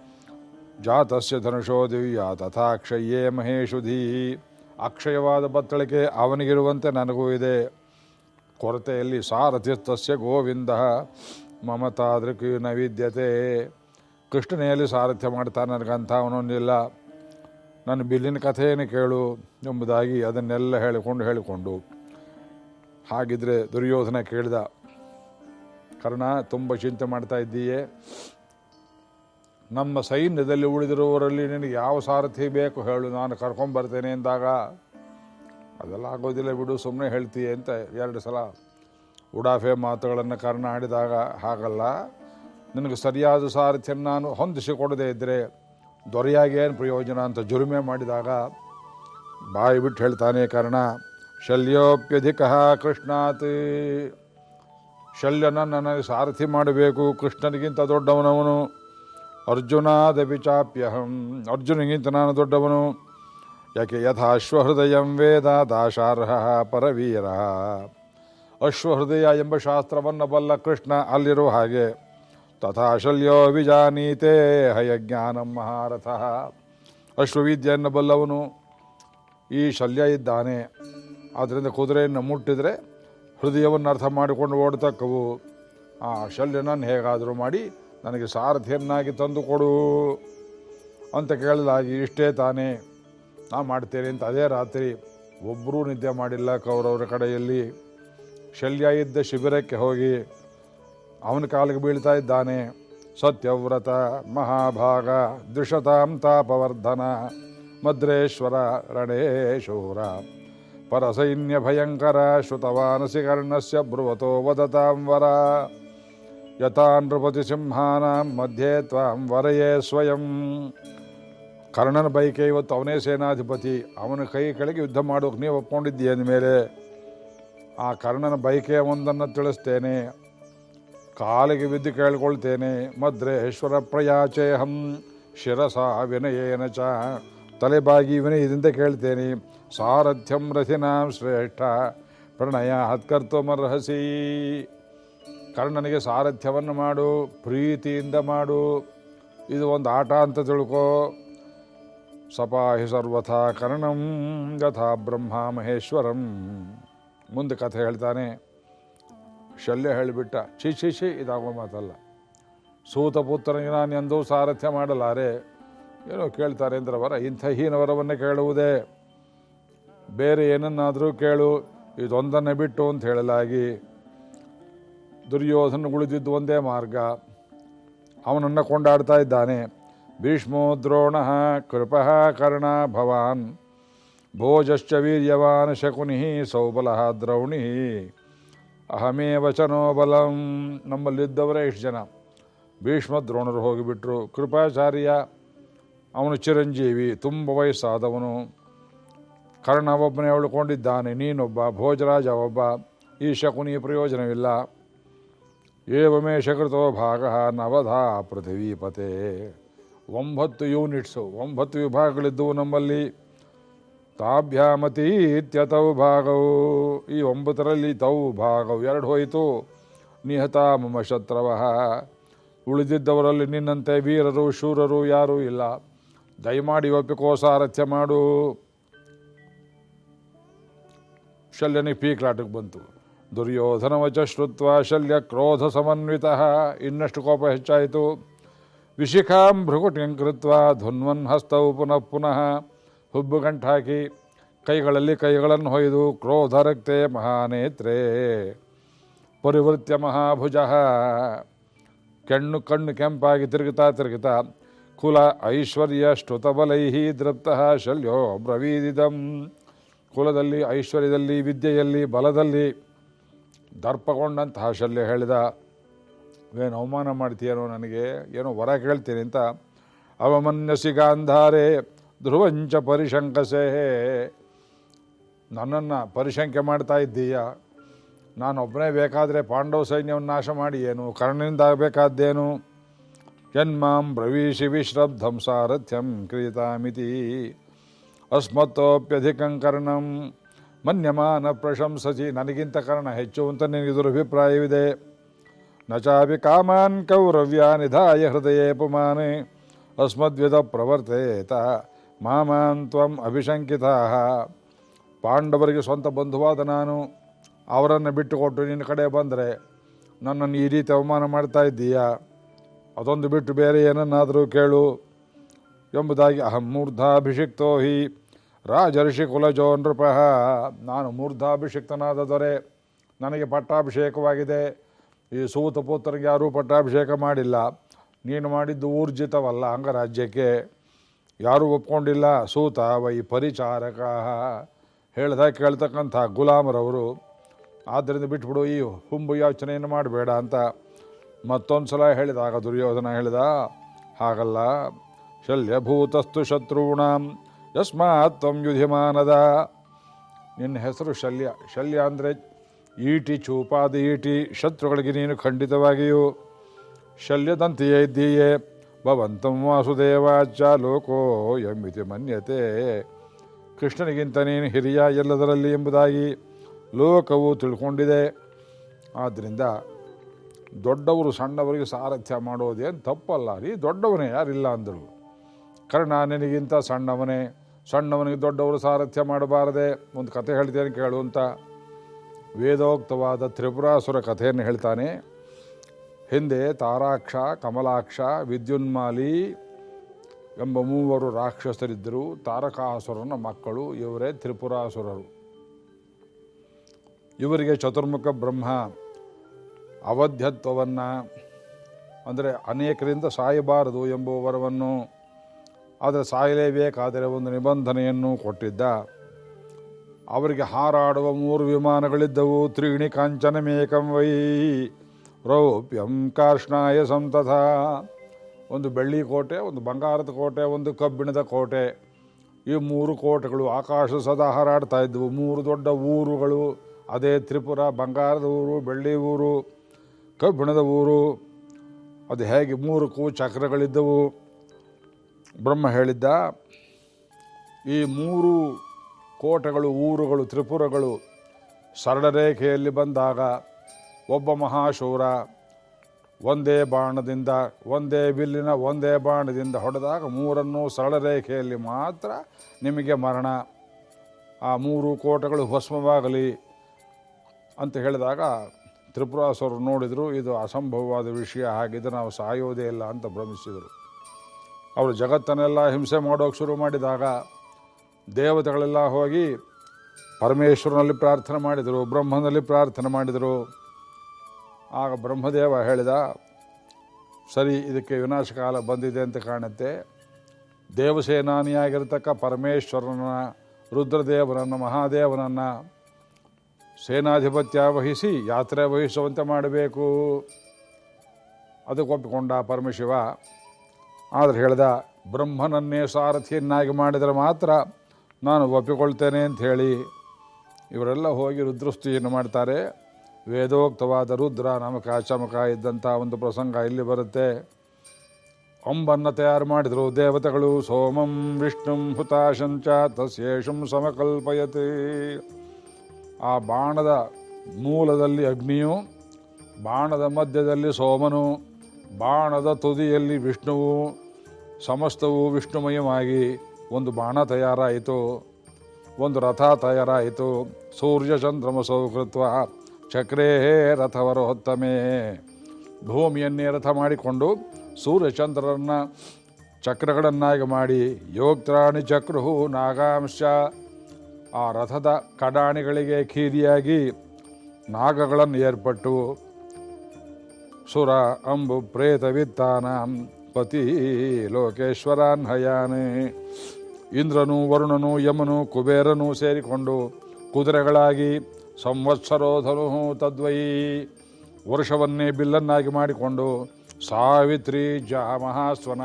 ಜಾತಸ್ಯ ಧನುಷೋ ದಿವ್ಯ ತಥಾಕ್ಷಯ್ಯೇ ಮಹೇಶುಧಿ. ಅಕ್ಷಯವಾದ ಬತ್ತಳಿಕೆ ಅವನಿಗಿರುವಂತೆ ನನಗೂ ಇದೆ. ಕೊರತೆಯಲ್ಲಿ ಸಾರಥಿಸ್ತಸ್ಯ ಗೋವಿಂದ. ಮಮತಾದೃಕ್ ನೈವಿದ್ಯತೆ. ಕೃಷ್ಣನೆಯಲ್ಲಿ ಸಾರಥ್ಯ ಮಾಡ್ತಾನೆ ನನಗಂಥ ಅವನೊಂದಿಲ್ಲ. ನನ್ನ ಬಿಲ್ಲಿನ ಕಥೆಯನ್ನು ಕೇಳು ಎಂಬುದಾಗಿ ಅದನ್ನೆಲ್ಲ ಹೇಳಿಕೊಂಡು ಹೇಳಿಕೊಂಡು ಹಾಗಿದ್ರೆ ದುರ್ಯೋಧನ ಕೇಳಿದ, ಕರ್ಣ, ತುಂಬ ಚಿಂತೆ ಮಾಡ್ತಾ ಇದ್ದೀಯೇ? ನಮ್ಮ ಸೈನ್ಯದಲ್ಲಿ ಉಳಿದಿರುವವರಲ್ಲಿ ನಿನಗೆ ಯಾವ ಸಾರಥಿ ಬೇಕು ಹೇಳು, ನಾನು ಕರ್ಕೊಂಬರ್ತೇನೆ ಎಂದಾಗ ಅದೆಲ್ಲ ಆಗೋದಿಲ್ಲ ಬಿಡು ಸುಮ್ಮನೆ ಹೇಳ್ತೀಯ ಅಂತ ಎರಡು ಸಲ ಉಡಾಫೆ ಮಾತುಗಳನ್ನು ಕರ್ಣ ಆಡಿದಾಗ, ಹಾಗಲ್ಲ, ನಿನಗೆ ಸರಿಯಾದ ಸಾರಥ್ಯನ ನಾನು ಹೊಂದಿಸಿಕೊಡದೇ ಇದ್ದರೆ ದೊರೆಯಾಗಿ ಏನು ಪ್ರಯೋಜನ ಅಂತ ಜುರುಮೆ ಮಾಡಿದಾಗ ಬಾಯಿ ಬಿಟ್ಟು ಹೇಳ್ತಾನೆ ಕರ್ಣ, ಶಲ್ಯೋಪ್ಯಧಿಕ ಕೃಷ್ಣಾತ್. ಶಲ್ಯನ ನನಗೆ ಸಾರಥಿ ಮಾಡಬೇಕು, ಕೃಷ್ಣನಿಗಿಂತ ದೊಡ್ಡವನವನು. ಅರ್ಜುನಾದ ಚಾಪ್ಯಹಂ, ಅರ್ಜುನಿಗಿಂತ ನಾನು ದೊಡ್ಡವನು. ಯಾಕೆ ಯಥಾ ಅಶ್ವಹೃದಯಂ ವೇದ ದಾಶಾರ್ಹ ಪರವೀರ. ಅಶ್ವಹೃದಯ ಎಂಬ ಶಾಸ್ತ್ರವನ್ನು ಬಲ್ಲ ಕೃಷ್ಣ ಅಲ್ಲಿರುವ ಹಾಗೆ ತಥಾ ಶಲ್ಯೋ ವಿಜಾನೀತೆ ಹಯಜ್ಞಾನಂ ಮಹಾರಥ ಅಶ್ವವಿದ್ಯೆಯನ್ನು ಬಲ್ಲವನು ಈ ಶಲ್ಯ ಇದ್ದಾನೆ. ಆದ್ದರಿಂದ ಕುದುರೆಯನ್ನು ಮುಟ್ಟಿದರೆ ಹೃದಯವನ್ನು ಅರ್ಥ ಮಾಡಿಕೊಂಡು ಓಡ್ತಕ್ಕವು. ಆ ಶಲ್ಯನನ್ನು ಹೇಗಾದರೂ ಮಾಡಿ ನನಗೆ ಸಾರಥಿಯನ್ನಾಗಿ ತಂದು ಕೊಡು ಅಂತ ಕೇಳಲಾಗಿ ಇಷ್ಟೇ ತಾನೇ. ನಾ ಮಾಡ್ತೇನೆ ಅಂತ ಅದೇ ರಾತ್ರಿ ಒಬ್ಬರೂ ನಿದ್ದೆ ಮಾಡಿಲ್ಲ ಕೌರವರ ಕಡೆಯಲ್ಲಿ. ಶಲ್ಯ ಇದ್ದ ಶಿಬಿರಕ್ಕೆ ಹೋಗಿ ಅವನ ಕಾಲಿಗೆ ಬೀಳ್ತಾ ಇದ್ದಾನೆ. ಸತ್ಯವ್ರತ, ಮಹಾಭಾಗ ದ್ವಿಷತಾಂ ತಾಪವರ್ಧನ, ಮದ್ರೇಶ್ವರ, ರಣೇಶೂರ. ಪರಸೈನ್ಯ ಭಯಂಕರ, ಶ್ರುತವಾನಸಿ ಕರ್ಣಸ್ಯ ಬ್ರುವತೋ ವದತಾಂ ವರ. ಯಥಾ ನೃಪತಿ ಸಿಂಹಾನಾಂ ಮಧ್ಯೆ ತ್ವಾಂ ವರಯೇ ಸ್ವಯಂ. ಕರ್ಣನ ಬೈಕೆ ಇವತ್ತು ಅವನೇ ಸೇನಾಧಿಪತಿ. ಅವನ ಕೈ ಕೆಳಗೆ ಯುದ್ಧ ಮಾಡೋಕೆ ನೀವು ಒಪ್ಕೊಂಡಿದ್ದೀಯ ಮೇಲೆ? ಆ ಕರ್ಣನ ಬೈಕೆಯ ಒಂದನ್ನು ತಿಳಿಸ್ತೇನೆ. ಕಾಲಿಗೆ ಬಿದ್ದು ಕೇಳ್ಕೊಳ್ತೇನೆ ಮದ್ರೇಶ್ವರ ಪ್ರಯಾಚೇಹಂ ಶಿರಸ ವಿನಯೇನ ಚ. ತಲೆಬಾಗಿ ವಿನಯದಿಂದ ಕೇಳ್ತೇನೆ, ಸಾರಥ್ಯಂ ರಥಿನಾಂ ಶ್ರೇಷ್ಠ, ಪ್ರಣಯ ಹತ್ಕರ್ತಮರ್ಹಸಿ ಕರ್ಣನಿಗೆ ಸಾರಥ್ಯವನ್ನು ಮಾಡು, ಪ್ರೀತಿಯಿಂದ ಮಾಡು. ಇದು ಒಂದು ಆಟ ಅಂತ ತಿಳ್ಕೋ. ಸಪಾಹಿ ಸರ್ವಥಾ ಕರ್ಣಂ, ಯಥಾ ಬ್ರಹ್ಮ ಮಹೇಶ್ವರಂ. ಮುಂದೆ ಕಥೆ ಹೇಳ್ತಾನೆ. ಶಲ್ಯ ಹೇಳಿಬಿಟ್ಟ. ಛೀ ಛೀ ಛೀ ಇದಾಗೋ ಮಾತಲ್ಲ. ಸೂತ ಪುತ್ರನಿಗೆ ನಾನು ಎಂದೂ ಸಾರಥ್ಯ ಮಾಡಲಾರೆ ಏನೋ ಕೇಳ್ತಾರೆ ಅಂದ್ರೆ ವರ ಇಂಥ ಹೀನವರವನ್ನೇ ಕೇಳುವುದೇ. ಬೇರೆ ಏನನ್ನಾದರೂ ಕೇಳು, ಇದೊಂದನ್ನೇ ಬಿಟ್ಟು ಅಂತ ಹೇಳಲಾಗಿ ದುರ್ಯೋಧನ ಉಳಿದಿದ್ದು ಒಂದೇ ಮಾರ್ಗ. ಅವನನ್ನು ಕೊಂಡಾಡ್ತಾ ಇದ್ದಾನೆ. ಭೀಷ್ಮೋ ದ್ರೋಣ ಕೃಪಃ ಕರ್ಣ ಭವಾನ್. ಭೋಜಶ್ಚ ವೀರ್ಯವಾನ್ ಶಕುನಿ ಸೌಬಲ ದ್ರೌಣಿ. ಅಹಮೇ ವಚನೋ ಬಲಂ. ನಮ್ಮಲ್ಲಿದ್ದವರೇ ಇಷ್ಟು ಜನ. ಭೀಷ್ಮ ದ್ರೋಣರು ಹೋಗಿಬಿಟ್ರು. ಕೃಪಾಚಾರ್ಯ, ಅವನು ಚಿರಂಜೀವಿ, ತುಂಬ ವಯಸ್ಸಾದವನು. ಕರ್ಣ ಒಬ್ಬನೇ ಉಳ್ಕೊಂಡಿದ್ದಾನೆ, ನೀನೊಬ್ಬ ಭೋಜರಾಜ ಒಬ್ಬ ಈ ಶಕುನಿ ಪ್ರಯೋಜನವಿಲ್ಲ. ಏವಮೇ ಶಕೃತೋ ಭಾಗ ನವಧಾ ಪೃಥ್ವೀಪತೆ. ಒಂಬತ್ತು ಯೂನಿಟ್ಸು, ಒಂಬತ್ತು ವಿಭಾಗಗಳಿದ್ದವು ನಮ್ಮಲ್ಲಿ. ತಾಭ್ಯಾಮತಿ ಇತ್ಯತೌ ಭಾಗವು. ಈ ಒಂಬತ್ತರಲ್ಲಿ ತೌ ಭಾಗವು. ಎರಡು ಹೋಯಿತು. ನಿಹತ ಮಮ ಶತ್ರವ. ಉಳಿದಿದ್ದವರಲ್ಲಿ ನಿನ್ನಂತೆ ವೀರರು, ಶೂರರು ಯಾರೂ ಇಲ್ಲ. ದಯಮಾಡಿ ಒಪ್ಪಿಕೋ ಸಾರಥ್ಯ ಮಾಡು. ಶಲ್ಯನಿಗೆ ಪೀಕ್ಲಾಟಕ್ಕೆ ಬಂತು. ದುರ್ಯೋಧನ ವಚ ಶ್ರುತ್ವ ಶಲ್ಯ ಕ್ರೋಧ ಸಮನ್ವಿತ. ಇನ್ನಷ್ಟು ಕೋಪ ಹೆಚ್ಚಾಯಿತು. ವಿಶಿಖಾಂ ಭೃಗುಟಿಂ ಕೃತ್ವ ಧುನ್ವನ್ ಹಸ್ತವು ಪುನಃ ಪುನಃ ಹುಬ್ಬು ಹಾಕಿ ಕೈಗಳಲ್ಲಿ ಕೈಗಳನ್ನು ಹೊಯ್ದು ಕ್ರೋಧರಕ್ತೆ ಮಹಾನೇತ್ರೇ. ಪರಿವೃತ್ಯ ಮಹಾಭುಜ. ಕೆಣ್ಣು ಕಣ್ಣು ಕೆಂಪಾಗಿ ತಿರುಗುತ್ತಾ ತಿರುಗುತ್ತಾ ಕುಲ ಐಶ್ವರ್ಯ ಶ್ರುತಬಲೈಹಿ ದೃಪ್ತಃ ಶಲ್ಯೋ ಬ್ರವೀದಿದಂ. ಕುಲದಲ್ಲಿ, ಐಶ್ವರ್ಯದಲ್ಲಿ, ವಿದ್ಯೆಯಲ್ಲಿ, ಬಲದಲ್ಲಿ ದರ್ಪಗೊಂಡಂತಹ ಶಲ್ಯ ಹೇಳಿದ. ಏನು ಅವಮಾನ ಮಾಡ್ತೀಯನೋ ನನಗೆ? ಏನೋ ವರ ಕೇಳ್ತೀನಿ ಅಂತ ಅವಮನ್ಯಸಿ ಗಾಂಧಾರೆ. ಧ್ರುವಂಚ ಪರಿಶಂಕಸೇ ನನ್ನನ್ನು ಪರಿಶಂಕೆ ಮಾಡ್ತಾ ಇದ್ದೀಯ. ನಾನೊಬ್ಬನೇ ಬೇಕಾದರೆ ಪಾಂಡವ ಸೈನ್ಯವನ್ನು ನಾಶ ಮಾಡಿ ಏನು? ಕರ್ಣನಿಂದ ಆಗಬೇಕಾದ್ದೇನು? ಜನ್ಮಾಂ ಬ್ರವೀಷಿ ವಿಶ್ರಬ್ಧಂ ಸಾರಥ್ಯಂ ಕ್ರಿಯತಾಮಿತಿ ಅಸ್ಮತ್ತೋಪ್ಯಧಿಕಂ ಕರ್ಣಂ. ಮನ್ಯಮಾನ ಪ್ರಶಂಸಸಿ ನನಗಿಂತ ಕರ್ಣ ಹೆಚ್ಚು ಅಂತ ನಿನಗಿದ್ರ ಅಭಿಪ್ರಾಯವಿದೆ. ನ ಚಾಪಿ ಕಾಮಾನ್ ಕೌರವ್ಯ ನಿಧಾಯ ಹೃದಯೇ ಪುಮಾನೆ. ಅಸ್ಮದ್ವಿಧ ಪ್ರವರ್ತೇತ. ಮಾಮಾನ್ ತ್ವಂ ಅಭಿಶಂಕಿತ ಪಾಂಡವರಿಗೆ ಸ್ವಂತ ಬಂಧುವಾದ ನಾನು. ಅವರನ್ನು ಬಿಟ್ಟುಕೊಟ್ಟು ನಿನ್ನ ಕಡೆ ಬಂದರೆ ನನ್ನನ್ನು ಈ ರೀತಿ ಅವಮಾನ ಮಾಡ್ತಾ ಇದ್ದೀಯಾ? ಅದೊಂದು ಬಿಟ್ಟು ಬೇರೆ ಏನನ್ನಾದರೂ ಕೇಳು. ಎಂಬುದಾಗಿ ಅಹಂ ಮೂರ್ಧಾಭಿಷಿಕ್ತೋ ಹಿ. ರಾಜರ್ಷಿ ಕುಲಜೋ ನೃಪ. ನಾನು ಮೂರ್ಧಾಭಿಷಿಕ್ತನಾದ ದೊರೆ. ನನಗೆ ಪಟ್ಟಾಭಿಷೇಕವಾಗಿದೆ. ಈ ಸೂತ ಪುತ್ರನಿಗೆ ಯಾರೂ ಪಟ್ಟಾಭಿಷೇಕ ಮಾಡಿಲ್ಲ. ನೀನು ಮಾಡಿದ್ದು ಊರ್ಜಿತವಲ್ಲ ಅಂಗರಾಜ್ಯಕ್ಕೆ. ಯಾರೂ ಒಪ್ಕೊಂಡಿಲ್ಲ. ಸೂತ ವೈ ಪರಿಚಾರಕ. ಹೇಳ್ದ ಕೇಳ್ತಕ್ಕಂಥ ಗುಲಾಮರವರು ಆದ್ದರಿಂದ ಬಿಟ್ಬಿಡು, ಈ ಹುಂಬು ಯೋಚನೆಯನ್ನು ಮಾಡಬೇಡ ಅಂತ ಮತ್ತೊಂದು ಸಲ ಹೇಳಿದಾಗ ದುರ್ಯೋಧನ ಹೇಳಿದ, ಹಾಗಲ್ಲ. ಶಲ್ಯಭೂತಸ್ತು ಶತ್ರುಣಾಂ ಯಸ್ಮಾತ್ ತ್ವಂ ಯುಧಿಮಾನದ. ನಿನ್ನ ಹೆಸರು ಶಲ್ಯ. ಶಲ್ಯ ಅಂದರೆ ಈಟಿ ಚೂಪಾದ ಈಟಿ. ಶತ್ರುಗಳಿಗೆ ನೀನು ಖಂಡಿತವಾಗಿಯೂ ಶಲ್ಯದಂತೆಯೇ ಇದ್ದೀಯೇ. ಭವಂತಂ ವಾಸುದೇವಾಚ ಲೋಕೋ ಎಂಬಿತಿ ಮನ್ಯತೆ. ಕೃಷ್ಣನಿಗಿಂತ ನೀನು ಹಿರಿಯ ಎಲ್ಲದರಲ್ಲಿ ಎಂಬುದಾಗಿ ಲೋಕವು ತಿಳ್ಕೊಂಡಿದೆ. ಆದ್ದರಿಂದ ದೊಡ್ಡವರು ಸಣ್ಣವರಿಗೆ ಸಾರಥ್ಯ ಮಾಡೋದೇನು ತಪ್ಪಲ್ಲ. ರೀ ದೊಡ್ಡವನೇ, ಯಾರಿಲ್ಲ ಅಂದರು ಕರ್ಣ, ನಿನಗಿಂತ ಸಣ್ಣವನೇ. ಸಣ್ಣವನಿಗೆ ದೊಡ್ಡವರು ಸಾರಥ್ಯ ಮಾಡಬಾರದೆ. ಒಂದು ಕಥೆ ಹೇಳ್ತೇನೆ ಕೇಳು ಅಂತ. ವೇದೋಕ್ತವಾದ ತ್ರಿಪುರಾಸುರ ಕಥೆಯನ್ನು ಹೇಳ್ತಾನೆ. ಹಿಂದೆ ತಾರಾಕ್ಷ, ಕಮಲಾಕ್ಷ, ವಿದ್ಯುನ್ಮಾಲಿ ಎಂಬ ಮೂವರು ರಾಕ್ಷಸರಿದ್ದರು. ತಾರಕಾಸುರನ ಮಕ್ಕಳು, ಇವರೇ ತ್ರಿಪುರಾಸುರರು. ಇವರಿಗೆ ಚತುರ್ಮುಖ ಬ್ರಹ್ಮ, ಅವಧ್ಯತ್ವವನ್ನು, ಅಂದರೆ ಅನೇಕರಿಂದ ಸಾಯಬಾರದು ಎಂಬ ವರವನ್ನು ಆದರೆ ಸಾಯಲೇಬೇಕಾದರೆ ಒಂದು ನಿಬಂಧನೆಯನ್ನು ಕೊಟ್ಟಿದ್ದ. ಅವರಿಗೆ ಹಾರಾಡುವ ಮೂರು ವಿಮಾನಗಳಿದ್ದವು. ತ್ರೀಣಿ ಕಾಂಚನಮೇಕಂ ವೈ ರೌಪ್ಯಂ ಕಾರ್ಷ್ಣಾಯ ಸಂತತ ಒಂದು ಬೆಳ್ಳಿ ಕೋಟೆ, ಒಂದು ಬಂಗಾರದ ಕೋಟೆ, ಒಂದು ಕಬ್ಬಿಣದ ಕೋಟೆ. ಈ ಮೂರು ಕೋಟೆಗಳು ಆಕಾಶ ಸದಾ ಹಾರಾಡ್ತಾ ಇದ್ದವು ಮೂರು ದೊಡ್ಡ ಊರುಗಳು. ಅದೇ ತ್ರಿಪುರ, ಬಂಗಾರದ ಊರು, ಬೆಳ್ಳಿ ಊರು, ಕಬ್ಬಿಣದ ಊರು. ಅದು ಹೇಗೆ ಮೂರಕ್ಕೂ ಚಕ್ರಗಳಿದ್ದವು ಬ್ರಹ್ಮ ಹೇಳಿದ್ದ, ಈ ಮೂರು ಕೋಟೆಗಳು, ಊರುಗಳು, ತ್ರಿಪುರಗಳು ಸರಳ ರೇಖೆಯಲ್ಲಿ ಬಂದಾಗ ಒಬ್ಬ ಮಹಾಶೂರ ಒಂದೇ ಬಾಣದಿಂದ, ಒಂದೇ ಬಿಲ್ಲಿನ ಒಂದೇ ಬಾಣದಿಂದ ಹೊಡೆದಾಗ ಮೂರನ್ನು ಸರಳ ರೇಖೆಯಲ್ಲಿ ಮಾತ್ರ ನಿಮಗೆ ಮರಣ. ಆ ಮೂರು ಕೋಟೆಗಳು ಭಸ್ಮವಾಗಲಿ ಅಂತ ಹೇಳಿದಾಗ ತ್ರಿಪುರಾಸುರರು ನೋಡಿದರು, ಇದು ಅಸಂಭವವಾದ ವಿಷಯ, ಹಾಗಿದ್ರೆ ನಾವು ಸಾಯೋದೇ ಇಲ್ಲ ಅಂತ ಭ್ರಮಿಸಿದರು. ಅವರು ಜಗತ್ತನ್ನೆಲ್ಲ ಹಿಂಸೆ ಮಾಡೋಕೆ ಶುರು ಮಾಡಿದಾಗ ದೇವತೆಗಳೆಲ್ಲ ಹೋಗಿ ಪರಮೇಶ್ವರನಲ್ಲಿ ಪ್ರಾರ್ಥನೆ ಮಾಡಿದರು, ಬ್ರಹ್ಮನಲ್ಲಿ ಪ್ರಾರ್ಥನೆ ಮಾಡಿದರು. ಆಗ ಬ್ರಹ್ಮದೇವ ಹೇಳಿದ, ಸರಿ, ಇದಕ್ಕೆ ವಿನಾಶಕಾಲ ಬಂದಿದೆ ಅಂತ ಕಾಣುತ್ತೆ. ದೇವಸೇನಾನಿಯಾಗಿರ್ತಕ್ಕ ಪರಮೇಶ್ವರನ ರುದ್ರದೇವನನ್ನು ಮಹಾದೇವನನ್ನು ಸೇನಾಧಿಪತ್ಯ ವಹಿಸಿ ಯಾತ್ರೆ ವಹಿಸುವಂತೆ ಮಾಡಬೇಕು. ಅದಕ್ಕೆ ಒಪ್ಪಿಕೊಂಡ ಪರಮಶಿವ, ಆದರೆ ಹೇಳ್ದ, ಬ್ರಹ್ಮನನ್ನೇ ಸಾರಥಿಯನ್ನಾಗಿ ಮಾಡಿದರೆ ಮಾತ್ರ ನಾನು ಒಪ್ಪಿಕೊಳ್ತೇನೆ ಅಂತ ಹೇಳಿ ಇವರೆಲ್ಲ ಹೋಗಿ ರುದ್ರಸ್ತುತಿಯನ್ನು ಮಾಡ್ತಾರೆ. ವೇದೋಕ್ತವಾದ ರುದ್ರ ನಮಕ ಚಮಕ ಇದ್ದಂಥ ಒಂದು ಪ್ರಸಂಗ ಇಲ್ಲಿ ಬರುತ್ತೆ. ಅಂಬನ್ನು ತಯಾರು ಮಾಡಿದರು ದೇವತೆಗಳು, ಸೋಮಂ ವಿಷ್ಣುಂ ಹುತಾಶಂಚ ತಸ್ಯೇಷಂ ಸಮಕಲ್ಪಯತಿ. ಆ ಬಾಣದ ಮೂಲದಲ್ಲಿ ಅಗ್ನಿಯು, ಬಾಣದ ಮಧ್ಯದಲ್ಲಿ ಸೋಮನು, ಬಾಣದ ತುದಿಯಲ್ಲಿ ವಿಷ್ಣುವು, ಸಮಸ್ತವು ವಿಷ್ಣುಮಯವಾಗಿ ಒಂದು ಬಾಣ ತಯಾರಾಯಿತು. ಒಂದು ರಥ ತಯಾರಾಯಿತು. ಸೂರ್ಯ ಚಂದ್ರಮ ಸೌಕೃತ್ವ ಚಕ್ರೇ ರಥವರು ಹೊತ್ತಮೇ ಭೂಮಿಯನ್ನೇ ರಥ ಮಾಡಿಕೊಂಡು ಸೂರ್ಯಚಂದ್ರರನ್ನ ಚಕ್ರಗಳನ್ನಾಗಿ ಮಾಡಿ ಯೋಗ್ರಾಣಿ ಚಕ್ರಹು ನಾಗಾಂಶ ಆ ರಥದ ಕಡಾಣಿಗಳಿಗೆ ಖೀದಿಯಾಗಿ ನಾಗಗಳನ್ನು ಏರ್ಪಟ್ಟು ಸುರ ಅಂಬು ಪ್ರೇತವಿತ್ತಾನ, ಪತಿ ಲೋಕೇಶ್ವರಾನ್ ಹಯಾನೆ. ಇಂದ್ರನು ವರುಣನು ಯಮನು ಕುಬೇರನು ಸೇರಿಕೊಂಡು ಕುದುರೆಗಳಾಗಿ ಸಂವತ್ಸರೋಧನು ತದ್ವೈ. ವರ್ಷವನ್ನೇ ಬಿಲ್ಲನ್ನಾಗಿ ಮಾಡಿಕೊಂಡು ಸಾವಿತ್ರಿ ಜ ಮಹಾಸ್ವನ.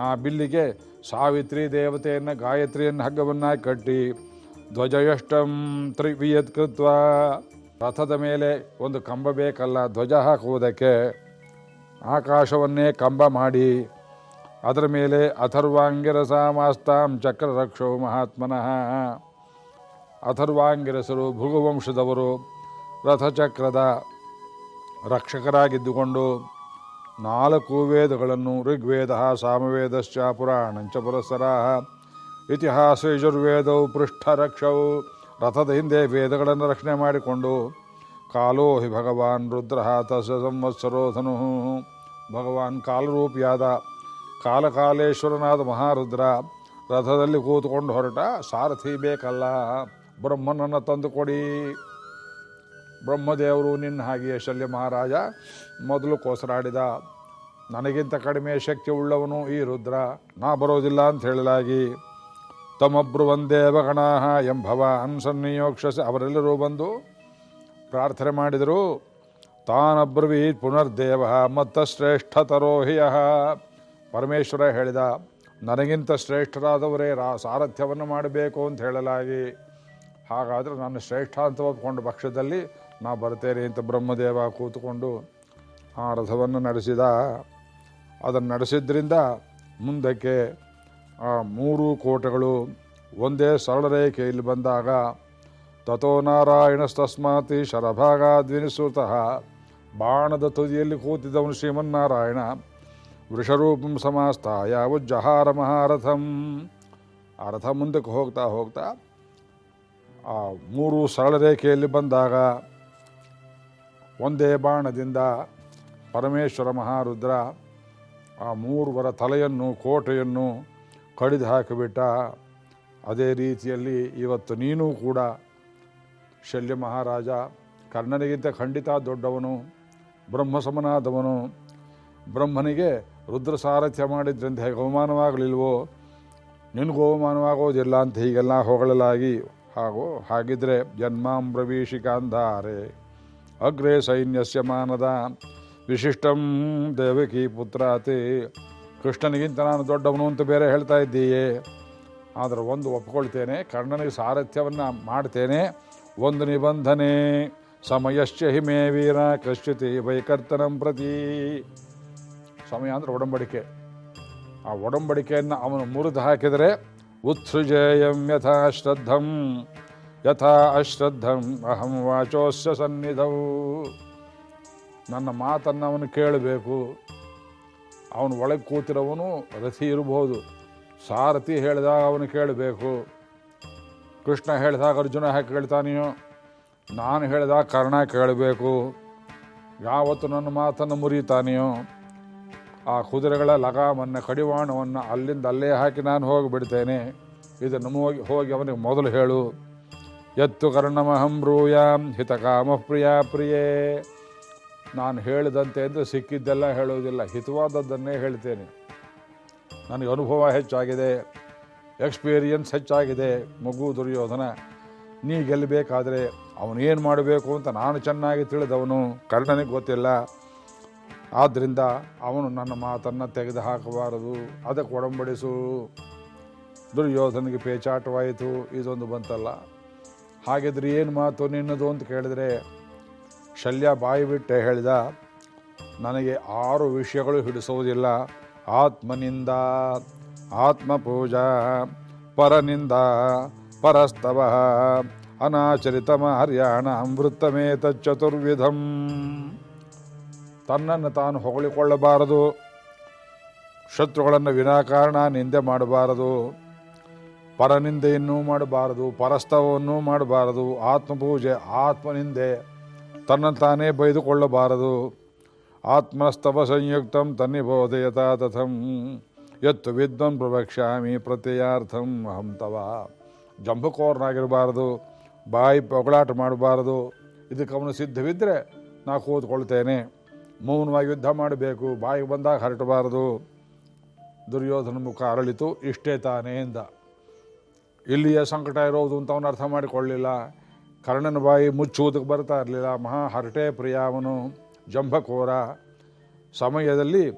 ಆ ಬಿಲ್ಲಿಗೆ ಸಾವಿತ್ರಿ ದೇವತೆಯನ್ನು, ಗಾಯತ್ರಿಯನ್ನು ಹಗ್ಗವನ್ನಾಗಿ ಕಟ್ಟಿ ಧ್ವಜಯಷ್ಟಂ ತ್ರಿವಿಯತ್ಕೃತ್ವ ರಥದ ಮೇಲೆ ಒಂದು ಕಂಬ ಬೇಕಲ್ಲ, ಧ್ವಜ ಹಾಕುವುದಕ್ಕೆ ಆಕಾಶವನ್ನೇ ಕಂಬ ಮಾಡಿ, ಅದರ ಮೇಲೆ ಅಥರ್ವಾಂಗಿರಸಾಮಾಸ್ತಾಂ ಚಕ್ರರಕ್ಷೋ ಮಹಾತ್ಮನಃ. ಅಥರ್ವಾಂಗಿರಸರು, ಭೃಗುವಂಶದವರು, ರಥಚಕ್ರದ ರಕ್ಷಕರಾಗಿದ್ದುಕೊಂಡು ನಾಲ್ಕು ವೇದಗಳನ್ನು ಋಗ್ವೇದ, ಸಾಮವೇದಶ್ಚ ಚ ಪುರಸ್ಸರ ಇತಿಹಾಸ, ಯಜುರ್ವೇದವು ಪೃಷ್ಠರಕ್ಷವು ರಥದ ಹಿಂದೆ ವೇದಗಳನ್ನು ರಕ್ಷಣೆ ಮಾಡಿಕೊಂಡು ಕಾಲೋ ಹಿ ಭಗವಾನ್ ರುದ್ರ ತಸ ಸಂವತ್ಸರೋಧನು ಭಗವಾನ್ ಕಾಲರೂಪಿಯಾದ ಕಾಲಕಾಲೇಶ್ವರನಾದ ಮಹಾರುದ್ರ ರಥದಲ್ಲಿ ಕೂತ್ಕೊಂಡು ಹೊರಟ, ಸಾರಥಿ ಬೇಕಲ್ಲ. ಬ್ರಹ್ಮನನ್ನು ತಂದುಕೊಡಿ ಬ್ರಹ್ಮದೇವರು ನಿನ್ನ ಹಾಗೆಯೇ ಶಲ್ಯ ಮಹಾರಾಜ, ಮೊದಲು ಕೋಸರಾಡಿದ. ನನಗಿಂತ ಕಡಿಮೆ ಶಕ್ತಿ ಉಳ್ಳವನು ಈ ರುದ್ರ. ನಾ ಬರೋದಿಲ್ಲ ಅಂತ ಹೇಳಲಾಗಿ. ತಮಬ್ರುವಂದೇವ ಗಣಾಹ ಎಂಭವ ಅನ್ಸನ್ನಿಯೋಕ್ಷಸ ಅವರೆಲ್ಲರೂ ಬಂದು ಪ್ರಾರ್ಥನೆ ಮಾಡಿದರು. ತಾನಬ್ರವೀತ್ ಪುನರ್ದೇವ ಮತ್ತ ಶ್ರೇಷ್ಠತರೋಹಿಯ ಪರಮೇಶ್ವರ ಹೇಳಿದ, ನನಗಿಂತ ಶ್ರೇಷ್ಠರಾದವರೇ ರಾ ಸಾರಥ್ಯವನ್ನು ಮಾಡಬೇಕು ಅಂತ ಹೇಳಲಾಗಿ. ಹಾಗಾದರೆ ನಾನು ಶ್ರೇಷ್ಠ ಅಂತ ಒಪ್ಕೊಂಡು ಪಕ್ಷದಲ್ಲಿ ನಾ ಬರ್ತೇನೆ ಅಂತ ಬ್ರಹ್ಮದೇವ ಕೂತುಕೊಂಡು ಆ ರಥವನ್ನು ನಡೆಸಿದ. ಅದನ್ನು ನಡೆಸಿದ್ರಿಂದ ಮುಂದಕ್ಕೆ ಆ ಮೂರು ಕೋಟೆಗಳು ಒಂದೇ ಸರಳ ರೇಖೆಯಲ್ಲಿ ಬಂದಾಗ, ತಥೋ ನಾರಾಯಣಸ್ತಸ್ಮಾತಿ ಶರಭಾಗಾದ್ವಿನಿಸೂತಃ ಬಾಣದ ತುದಿಯಲ್ಲಿ ಕೂತಿದ್ದವನು ಶ್ರೀಮನ್ನಾರಾಯಣ, ವೃಷರೂಪಂ ಸಮಾಸ್ತಾಯ ಉಜ್ಜಹಾರ ಮಹಾರಥಂ ಆ ರಥ ಮುಂದಕ್ಕೆ ಹೋಗ್ತಾ ಹೋಗ್ತಾ ಮೂರು ಸರಳ ರೇಖೆಯಲ್ಲಿ ಬಂದಾಗ ಒಂದೇ ಬಾಣದಿಂದ ಪರಮೇಶ್ವರ ಮಹಾರುದ್ರ ಆ ಮೂರುವರ ತಲೆಯನ್ನು, ಕೋಟೆಯನ್ನು ಕಡಿದು ಹಾಕಿಬಿಟ್ಟ. ಅದೇ ರೀತಿಯಲ್ಲಿ ಇವತ್ತು ನೀನು ಕೂಡ ಶಲ್ಯ ಮಹಾರಾಜ, ಕರ್ಣನಿಗಿಂತ ಖಂಡಿತ ದೊಡ್ಡವನು, ಬ್ರಹ್ಮಸಮನಾದವನು. ಬ್ರಹ್ಮನಿಗೆ ರುದ್ರ ಸಾರಥ್ಯ ಮಾಡಿದ್ರಿಂದ ಹೇಗೆ ಅವಮಾನವಾಗಲಿಲ್ವೋ? ನಿನಗೂ ಅವಮಾನವಾಗೋದಿಲ್ಲ ಅಂತ ಹೀಗೆಲ್ಲ ಹೊಗಳಲಾಗಿ ಹಾಗೂ ಹಾಗಿದ್ರೆ ಜನ್ಮಾಂಬ್ರವೀಶಿ ಕಾಂಧಾರೆ ಅಗ್ರೆ ಸೈನ್ಯಸ್ಯ ಮಾನದ ವಿಶಿಷ್ಟಂ ದೇವಕಿ ಪುತ್ರಾತಿ. ಕೃಷ್ಣನಿಗಿಂತ ನಾನು ದೊಡ್ಡವನು ಅಂತ ಬೇರೆ ಹೇಳ್ತಾ ಇದ್ದೀಯೇ. ಆದರೆ ಒಂದು ಒಪ್ಕೊಳ್ತೇನೆ, ಕರ್ಣನಿಗೆ ಸಾರಥ್ಯವನ್ನು ಮಾಡ್ತೇನೆ. ಒಂದು ನಿಬಂಧನೆ, ಸಮಯಶ್ಚ ಹಿಮೇ ವೀರ ಕಶ್ಯತಿ ವೈಕರ್ತನಂ ಪ್ರತಿ. ಸಮಯ ಅಂದರೆ ಒಡಂಬಡಿಕೆ. ಆ ಒಡಂಬಡಿಕೆಯನ್ನು ಅವನು ಮುರಿದು ಹಾಕಿದರೆ ಉತ್ಸೃಜೇಯಂ ಯಥಾ ಶ್ರದ್ಧಂ ಯಥಾ ಅಶ್ರದ್ಧಂ ಅಹಂ ವಾಚೋಸ್ಯ ಸನ್ನಿಧವು ನನ್ನ ಮಾತನ್ನು ಅವನು ಕೇಳಬೇಕು. ಅವನು ಒಳಗೆ ಕೂತಿರೋವನು ರಥಿ ಇರಬಹುದು ಸಾರಥಿ ಹೇಳಿದಾಗ ಅವನು ಕೇಳಬೇಕು. ಕೃಷ್ಣ ಹೇಳಿದಾಗ ಅರ್ಜುನ ಹೇಗೆ ಕೇಳ್ತಾನೆಯೋ, ನಾನು ಹೇಳಿದಾಗ ಕರ್ಣ ಕೇಳಬೇಕು. ಯಾವತ್ತು ನನ್ನ ಮಾತನ್ನು ಮುರಿತಾನೆಯೋ ಆ ಕುದುರೆಗಳ ಲಗಾಮನ್ನು, ಕಡಿವಾಣವನ್ನು ಅಲ್ಲಿಂದ ಅಲ್ಲೇ ಹಾಕಿ ನಾನು ಹೋಗಿಬಿಡ್ತೇನೆ. ಇದನ್ನು ಹೋಗಿ ಹೋಗಿ ಅವನಿಗೆ ಮೊದಲು ಹೇಳು. ಎತ್ತು ಕರ್ಣಮಹಂ ಬ್ರೂಯಾಂ ಹಿತಕಾಮ ಪ್ರಿಯ ಪ್ರಿಯೇ. ನಾನು ಹೇಳಿದಂತೆ ಎಂದು ಸಿಕ್ಕಿದ್ದೆಲ್ಲ ಹೇಳೋದಿಲ್ಲ ಹಿತವಾದದ್ದನ್ನೇ ಹೇಳ್ತೇನೆ. ನನಗೆ ಅನುಭವ ಹೆಚ್ಚಾಗಿದೆ. ಎಕ್ಸ್ಪೀರಿಯನ್ಸ್ ಹೆಚ್ಚಾಗಿದೆ. ಮಗು ದುರ್ಯೋಧನ, ನೀ ಗೆಲ್ಲಬೇಕಾದ್ರೆ ಅವನೇನು ಮಾಡಬೇಕು ಅಂತ ನಾನು ಚೆನ್ನಾಗಿ ತಿಳಿದವನು. ಕರ್ಣನಿಗೆ ಗೊತ್ತಿಲ್ಲ. ಆದ್ದರಿಂದ ಅವನು ನನ್ನ ಮಾತನ್ನು ತೆಗೆದು ಹಾಕಬಾರದು ಅದಕ್ಕೆ ಒಡಂಬಡಿಸು. ದುರ್ಯೋಧನಿಗೆ ಪೇಚಾಟವಾಯಿತು. ಇದೊಂದು ಬಂತಲ್ಲ. ಹಾಗಿದ್ರೆ ಏನು ಮಾತು ನಿನ್ನದು ಅಂತ ಕೇಳಿದರೆ, ಶಲ್ಯ ಬಾಯಿ ಬಿಟ್ಟೆ ಹೇಳಿದ, ನನಗೆ ಆರು ವಿಷಯಗಳು ಹಿಡಿಸುವುದಿಲ್ಲ. ಆತ್ಮನಿಂದ ಆತ್ಮಪೂಜಾ, ಪರನಿಂದ ಪರಸ್ತವ ಅನಾಚರಿತಮ ಹರ್ಯಾಣ ಅಮೃತಮೇತ ಚತುರ್ವಿಧಂ ತನ್ನನ್ನು ತಾನು ಹೊಗಳಿಕೊಳ್ಳಬಾರದು. ಶತ್ರುಗಳನ್ನು ವಿನಾಕಾರಣ ನಿಂದೆ ಮಾಡಬಾರದು. ಪರನಿಂದೆಯನ್ನೂ ಮಾಡಬಾರದು. ಪರಸ್ತವನ್ನೂ ಮಾಡಬಾರದು. ಆತ್ಮಪೂಜೆ, ಆತ್ಮನಿಂದೆ ತನ್ನ ತಾನೇ ಬೈದುಕೊಳ್ಳಬಾರದು. ಆತ್ಮಸ್ತವ ಸಂಯುಕ್ತಂ ತನ್ನಿಬೋಧಯತ ತಥಂ. ಎತ್ತು ವಿದ್ವನ್ ಪ್ರವಕ್ಷಾಮಿ ಪ್ರತ್ಯಯಾರ್ಥಂ ಅಹಂ ತವ. ಜಂಬುಕೋರ್ನಾಗಿರಬಾರದು. ಬಾಯಿ ಪೊಗಳಾಟ ಮಾಡಬಾರದು. ಇದಕ್ಕೆ ಅವನು ಸಿದ್ಧವಿದ್ದರೆ ನಾ ಕೂತ್ಕೊಳ್ತೇನೆ. ಮೌನವಾಗಿ ಯುದ್ಧ ಮಾಡಬೇಕು, ಬಾಯಿಗೆ ಬಂದಾಗ ಹರಟಬಾರದು. ದುರ್ಯೋಧನ ಮುಖ ಅರಳಿತು, ಇಷ್ಟೇ ತಾನೇ ಎಂದ. ಇಲ್ಲಿಯ ಸಂಕಟ ಇರೋದು ಅಂತ ಅವನು ಅರ್ಥ ಮಾಡಿಕೊಳ್ಳಿಲ್ಲ. ಕರ್ಣನ ಬಾಯಿ ಮುಚ್ಚುವುದಕ್ಕೆ ಬರ್ತಾ ಇರಲಿಲ್ಲ. ಮಹಾ ಹರಟೆ ಪ್ರಿಯಾವನು ಜಂಭಕೋರ ಸಮಯದಲ್ಲಿ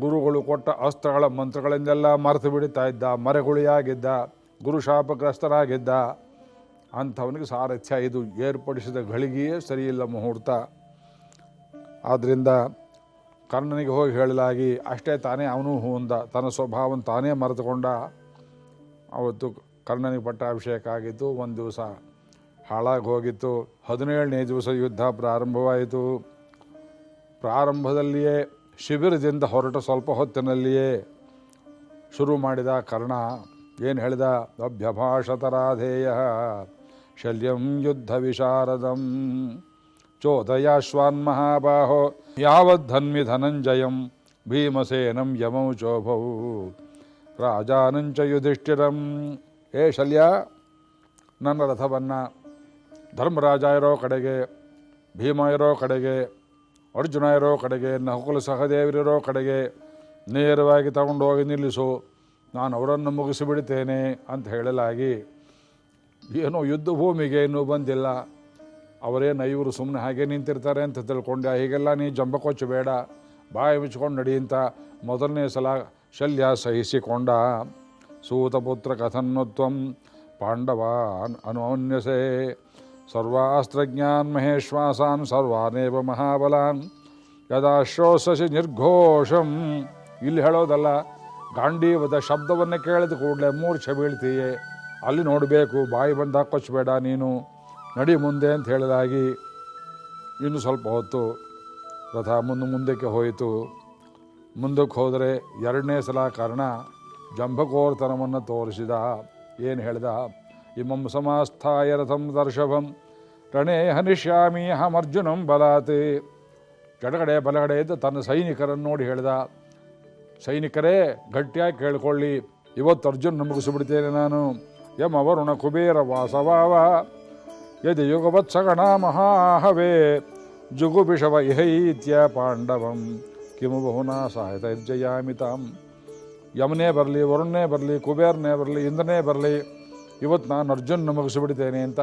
ಗುರುಗಳು ಕೊಟ್ಟ ಅಸ್ತ್ರಗಳ ಮಂತ್ರಗಳಿಂದೆಲ್ಲ ಮರೆತು ಬಿಡುತ್ತಾ ಇದ್ದ, ಮರೆಗುಳಿಯಾಗಿದ್ದ ಗುರು ಶಾಪಗ್ರಸ್ತರಾಗಿದ್ದ ಅಂಥವನಿಗೆ ಸಾರಥ್ಯ ಇದು. ಏರ್ಪಡಿಸಿದ ಗಳಿಗೆಯೇ ಸರಿಯಿಲ್ಲ ಮುಹೂರ್ತ. ಆದ್ದರಿಂದ ಕರ್ಣನಿಗೆ ಹೋಗಿ ಹೇಳಲಾಗಿ, ಅಷ್ಟೇ ತಾನೇ ಅವನು ಹೂಂದ ತನ್ನ ಸ್ವಭಾವನ ತಾನೇ ಮರೆತುಕೊಂಡ. ಅವತ್ತು ಕರ್ಣನಿಗೆ ಪಟ್ಟಾಭಿಷೇಕ ಆಗಿತ್ತು. ಒಂದು ದಿವಸ ಹಾಳಾಗಿ ಹೋಗಿತ್ತು. ಹದಿನೇಳನೇ ದಿವಸ ಯುದ್ಧ ಪ್ರಾರಂಭವಾಯಿತು. ಪ್ರಾರಂಭದಲ್ಲಿಯೇ ಶಿಬಿರದಿಂದ ಹೊರಟ ಸ್ವಲ್ಪ ಹೊತ್ತಿನಲ್ಲಿಯೇ ಶುರು ಮಾಡಿದ ಕರ್ಣ ಏನು ಹೇಳಿದ? ಅಭ್ಯಭಾಷತರಾಧೇಯ ಶಲ್ಯಂ ಯುದ್ಧ ವಿಶಾರದಂ. ಚೋದಯಾಶ್ವಾನ್ ಮಹಾಬಾಹೋ ಯಾವದ್ಧನ್ವಿ ಧನಂಜಯಂ ಭೀಮಸೇನಂ ಯಮೌ ಚೋಭೌ ರಾಜಾನಂಚ ಯುಧಿಷ್ಠಿರಂ ಏ ಶಲ್ಯ ನನ್ನ ರಥವನ್ನು ಧರ್ಮರಾಜ ಇರೋ ಕಡೆಗೆ ಭೀಮ ಇರೋ ಕಡೆಗೆ ಅರ್ಜುನ ಇರೋ ಕಡೆಗೆ ನಹುಕುಲ ಸಹದೇವರಿರೋ ಕಡೆಗೆ ನೇರವಾಗಿ ತಗೊಂಡೋಗಿ ನಿಲ್ಲಿಸು. ನಾನು ಅವರನ್ನು ಮುಗಿಸಿಬಿಡ್ತೇನೆ ಅಂತ ಹೇಳಲಾಗಿ, ಏನೋ ಯುದ್ಧ ಭೂಮಿಗೆ ಇನ್ನೂ ಬಂದಿಲ್ಲ. ಅವರೇನು ಇವರು ಸುಮ್ಮನೆ ಹಾಗೆ ನಿಂತಿರ್ತಾರೆ ಅಂತ ತಿಳ್ಕೊಂಡೆ, ಹೀಗೆಲ್ಲ ನೀ ಜಂಬ ಬೇಡ, ಬಾಯಿ ಮುಚ್ಕೊಂಡು ನಡಿ ಅಂತ ಮೊದಲನೇ ಸಲ ಶಲ್ಯ ಸಹಿಸಿಕೊಂಡ. ಸೂತಪುತ್ರ ಕಥನ್ನತ್ವಂ ಪಾಂಡವಾನ್ ಅನೋನ್ಯಸೆ. ಸರ್ವಾಸ್ತ್ರಜ್ಞಾನ್ ಮಹೇಶ್ವಾಸಾನ್ ಸರ್ವಾನೇವ ಮಹಾಬಲಾನ್ ಯದಾಶ್ರೋಸಸಿ ನಿರ್ಘೋಷಂ. ಇಲ್ಲಿ ಹೇಳೋದಲ್ಲ, ಗಾಂಡೀವದ ಶಬ್ದವನ್ನು ಕೇಳಿದ ಕೂಡಲೇ ಮೂರ್ಛೆ ಬೀಳ್ತೀಯೇ. ಅಲ್ಲಿ ನೋಡಬೇಕು, ಬಾಯಿ ಬಂದಾಗ ಕೊಚ್ಚಬೇಡ ನೀನು. ನಡಿ ಮುಂದೆ ಅಂತ ಹೇಳಿದಾಗಿ ಇನ್ನು ಸ್ವಲ್ಪ ಹೊತ್ತು ರಥ ಮುಂದೆ ಮುಂದಕ್ಕೆ ಹೋಯಿತು. ಮುಂದಕ್ಕೆ ಹೋದರೆ ಎರಡನೇ ಸಲ ಕಾರಣ ಜಂಬಕೋರ್ತನವನ್ನು ತೋರಿಸಿದ. ಏನು ಹೇಳ್ದ? ಇಮಂ ಸಮಾಸ್ಥಾಯ ರಥಂ ದರ್ಶಭಂ ರಣೇ ಹನಿಷ್ಯಾಮಿ ಅಹಮರ್ಜುನಂ ಬಲಾತ್. ಕೆಡಗಡೆ ಬಲಗಡೆ ಇದ್ದು ತನ್ನ ಸೈನಿಕರನ್ನು ನೋಡಿ ಹೇಳ್ದ. ಸೈನಿಕರೇ, ಗಟ್ಟಿಯಾಗಿ ಕೇಳ್ಕೊಳ್ಳಿ, ಇವತ್ತು ಅರ್ಜುನ್ ಮುಗಿಸಿಬಿಡ್ತೇನೆ ನಾನು. ಯಮ ವರುಣ ಕುಬೇರ ವಾಸವಾವ. ಯದಿ ಯುಗವತ್ಸಗಣ ಮಹಾಹವೆ ಜುಗುಬಿಷವ ಇಹೈತ್ಯ ಪಾಂಡವಂ ಕಿಮು ಬಹುನಾ ಸಹಾಯತೈರ್ಜಯಾಮಿ ತಾಂ ಯಮನೇ ಬರಲಿ ವರುಣನೇ ಬರಲಿ ಕುಬೇರನೇ ಬರಲಿ ಇಂದ್ರನೇ ಬರಲಿ ಇವತ್ತು ನಾನು ಅರ್ಜುನ್ ಮುಗಿಸಿಬಿಡ್ತೇನೆ ಅಂತ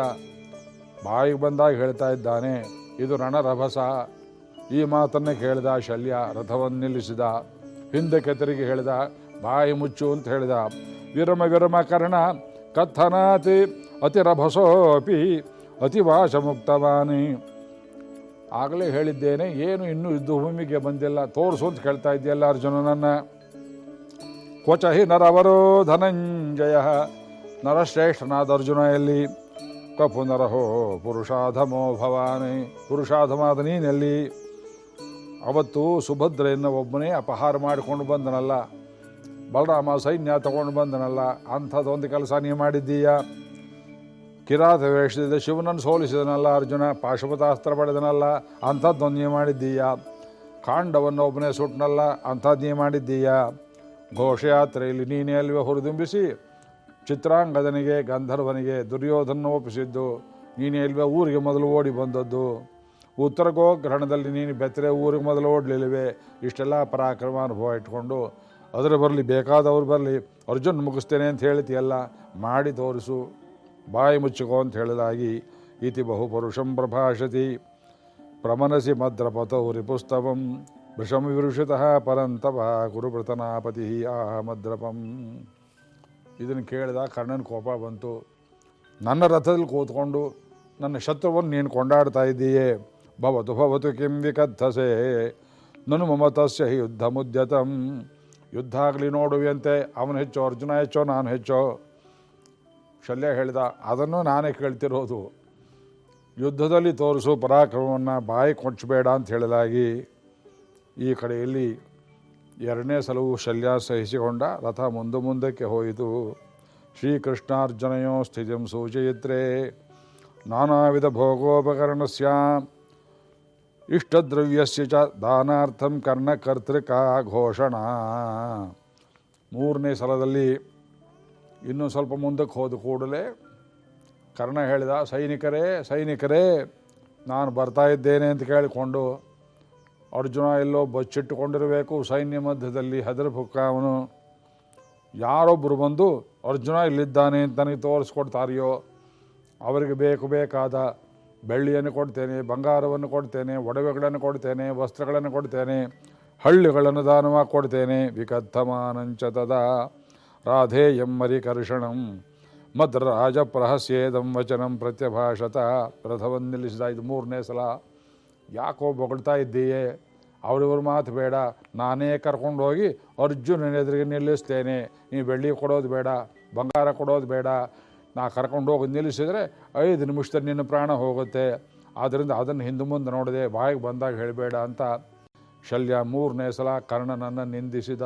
ಬಾಯಿಗೆ ಬಂದಾಗ ಹೇಳ್ತಾ ಇದ್ದಾನೆ. ಇದು ರಣರಭಸ. ಈ ಮಾತನ್ನೇ ಕೇಳಿದ ಶಲ್ಯ ರಥವನ್ನು ನಿಲ್ಲಿಸಿದ. ಹಿಂದಕ್ಕೆ ತಿರುಗಿ ಹೇಳಿದ, ಬಾಯಿ ಮುಚ್ಚು ಅಂತ ಹೇಳಿದ. ವಿರಮ ವಿರಮ ಕರ್ಣ, ಕಥನಾತಿ ಅತಿರಭಸೋಪಿ. ಅತಿವಾಶ ಮುಕ್ತವಾನಿ ಆಗಲೇ ಹೇಳಿದ್ದೇನೆ, ಏನು ಇನ್ನೂ ಯುದ್ಧ ಭೂಮಿಗೆ ಬಂದಿಲ್ಲ. ತೋರಿಸು ಅಂತ ಕೇಳ್ತಾ ಇದೆಯಲ್ಲ ಅರ್ಜುನನನ್ನು ಕ್ವಚ ಹಿ ನರವರೋ ಧನಂಜಯ ನರಶ್ರೇಷ್ಠನಾದ ಅರ್ಜುನ ಎಲ್ಲಿ? ಕಪು ನರಹೋ ಪುರುಷಾಧಮೋ ಭವಾನಿ. ಪುರುಷಾಧಮಾದ ನೀನೆಲ್ಲಿ ಅವತ್ತು ಸುಭದ್ರೆಯನ್ನು ಒಬ್ಬನೇ ಅಪಹಾರ ಮಾಡಿಕೊಂಡು ಬಂದನಲ್ಲ. ಬಲರಾಮ ಸೈನ್ಯ ತಗೊಂಡು ಬಂದನಲ್ಲ. ಅಂಥದ್ದೊಂದು ಕೆಲಸ ನೀವು ಮಾಡಿದ್ದೀಯಾ? ಕಿರಾತ ವೇಷದಿಂದ ಶಿವನನ್ನು ಸೋಲಿಸಿದನಲ್ಲ ಅರ್ಜುನ ಪಾಶುಪತಾಸ್ತ್ರ ಪಡೆದನಲ್ಲ ಅಂಥದ್ದೊಂದು ನೀ ಮಾಡಿದ್ದೀಯ? ಕಾಂಡವನ್ನು ಒಬ್ಬನೇ ಸುಟ್ಟನಲ್ಲ ಅಂಥದ್ದು ನೀ ಮಾಡಿದ್ದೀಯಾ? ಘೋಷಯಾತ್ರೆಯಲ್ಲಿ ನೀನೇ ಅಲ್ವೇ ಹುರಿದುಂಬಿಸಿ, ಚಿತ್ರಾಂಗದನಿಗೆ, ಗಂಧರ್ವನಿಗೆ ದುರ್ಯೋಧನ ಒಪ್ಪಿಸಿದ್ದು, ನೀನೇ ಅಲ್ವೇ ಊರಿಗೆ ಮೊದಲು ಓಡಿ ಬಂದದ್ದು. ಉತ್ತರ ಗೋಗ್ರಹಣದಲ್ಲಿ ನೀನು ಬೆತ್ತರೆ ಊರಿಗೆ ಮೊದಲು ಓಡಲಿಲ್ವೇ ಇಷ್ಟೆಲ್ಲ ಪರಾಕ್ರಮ ಅನುಭವ ಇಟ್ಕೊಂಡು ಅದರ ಬರಲಿ, ಬೇಕಾದವ್ರು ಬರಲಿ, ಅರ್ಜುನ್ ಮುಗಿಸ್ತೇನೆ ಅಂತ ಹೇಳ್ತೀಯಲ್ಲ, ಮಾಡಿ ತೋರಿಸು. ಬಾಯಿ ಮುಚ್ಚಿಕೋ ಅಂತ ಹೇಳಿದಾಗಿ ಇತಿ ಬಹು ಪುರುಷಂ ಪ್ರಭಾಷತಿ. ಪ್ರಮನಸಿ ಮದ್ರಪತೌ ರಿಪುಸ್ತವಂ. ವೃಷಂ ವಿವೃಷತಃ ಪರಂತಪ ಕುರುಪೃತನಾಪತಿ ಆಹ ಮದ್ರಪಂ. ಇದನ್ನು ಕೇಳಿದ ಕರ್ಣನ ಕೋಪ ಬಂತು. ನನ್ನ ರಥದಲ್ಲಿ ಕೂತ್ಕೊಂಡು, ನನ್ನ ಶತ್ರುವನ್ನು ನೀನು ಕೊಂಡಾಡ್ತಾ ಇದ್ದೀಯೇ? ಭವತು ಭವತು ಕಿಂ ವಿಕಥಸೆ? ನನು ಮಮತಸ್ಯ ಹಿ ಯುದ್ಧ ಮುದ್ಯತಂ ಯುದ್ಧ ಆಗಲಿ ನೋಡುವಂತೆ ಅವನು ಹೆಚ್ಚೋ ಅರ್ಜುನ ಹೆಚ್ಚೋ, ನಾನು ಹೆಚ್ಚೋ. ಶಲ್ಯ ಹೇಳಿದ, ಅದನ್ನು ನಾನೇ ಕೇಳ್ತಿರೋದು. ಯುದ್ಧದಲ್ಲಿ ತೋರಿಸೋ ಪರಾಕ್ರಮವನ್ನು ಬಾಯಿ ಕೊಚ್ಚಬೇಡ ಅಂತ ಹೇಳಲಾಗಿ ಈ ಕಡೆಯಲ್ಲಿ ಎರಡನೇ ಸಲವು ಶಲ್ಯ ಸಹಿಸಿಕೊಂಡ ರಥ ಮುಂದೆ ಮುಂದಕ್ಕೆ ಹೋಯಿತು. ಶ್ರೀಕೃಷ್ಣಾರ್ಜುನಯೋ ಸ್ಥಿತಿಂ ಸೂಚಯಿತ್ರೆ. ನಾನಾ ವಿಧ ಭೋಗೋಪಕರಣಸ್ಯ ಇಷ್ಟದ್ರವ್ಯಸ್ಯ ಚ ದಾನಾರ್ಥಂ ಕರ್ಣಕರ್ತೃಕ ಘೋಷಣಾ ಮೂರನೇ ಸಲದಲ್ಲಿ ಇನ್ನೂ ಸ್ವಲ್ಪ ಮುಂದಕ್ಕೆ ಹೋದ ಕೂಡಲೇ ಕರ್ಣ ಹೇಳಿದ, ಸೈನಿಕರೇ ಸೈನಿಕರೇ, ನಾನು ಬರ್ತಾ ಇದ್ದೇನೆ ಅಂತ ಕೇಳಿಕೊಂಡು ಅರ್ಜುನ ಎಲ್ಲೋ ಬಚ್ಚಿಟ್ಟುಕೊಂಡಿರಬೇಕು ಸೈನ್ಯ ಮಧ್ಯದಲ್ಲಿ ಹೆದರ್ಬುಕ್ಕ ಅವನು ಯಾರೊಬ್ಬರು ಬಂದು ಅರ್ಜುನ ಇಲ್ಲಿದ್ದಾನೆ ಅಂತ ನನಗೆ ತೋರಿಸ್ಕೊಡ್ತಾರೆಯೋ, ಅವರಿಗೆ ಬೇಕು ಬೇಕಾದ ಬೆಳ್ಳಿಯನ್ನು ಕೊಡ್ತೇನೆ, ಬಂಗಾರವನ್ನು ಕೊಡ್ತೇನೆ, ಒಡವೆಗಳನ್ನು ಕೊಡ್ತೇನೆ, ವಸ್ತ್ರಗಳನ್ನು ಕೊಡ್ತೇನೆ, ಹಳ್ಳಿಗಳನ್ನು ದಾನವಾಗಿ ಕೊಡ್ತೇನೆ. ವಿಕಥಮಾನಂಚ ತದಾ ರಾಧೇಯಂ ಮರಿಕರ್ಷಣಂ ಮದ್ ರಾಜ ಪ್ರಹಸ್ಯೇದಂ ವಚನಂ ಪ್ರತ್ಯಭಾಷತ ರಥವನ್ನು ನಿಲ್ಲಿಸಿದ ಇದು ಮೂರನೇ ಸಲ। ಯಾಕೋ ಬೊಗಳ್ತಾ ಇದ್ದೀಯೇ? ಅವರಿವ್ರ ಮಾತು ಬೇಡ. ನಾನೇ ಕರ್ಕೊಂಡು ಹೋಗಿ ಅರ್ಜುನನ ಎದುರಿಗೆ ನಿಲ್ಲಿಸ್ತೇನೆ. ನೀವು ಬೆಳ್ಳಿ ಕೊಡೋದು ಬೇಡ, ಬಂಗಾರ ಕೊಡೋದು ಬೇಡ. ನಾ ಕರ್ಕೊಂಡು ಹೋಗಿ ನಿಲ್ಲಿಸಿದರೆ ಐದು ನಿಮಿಷದಲ್ಲಿ ನಿನ್ನ ಪ್ರಾಣ ಹೋಗುತ್ತೆ. ಆದ್ದರಿಂದ ಅದನ್ನು ಹಿಂದೆ ಮುಂದೆ ನೋಡಿದೆ ಬಾಯಿಗೆ ಬಂದಾಗ ಹೇಳಬೇಡ ಅಂತ ಶಲ್ಯ ಮೂರನೇ ಸಲ ಕರ್ಣನನ್ನು ನಿಂದಿಸಿದ.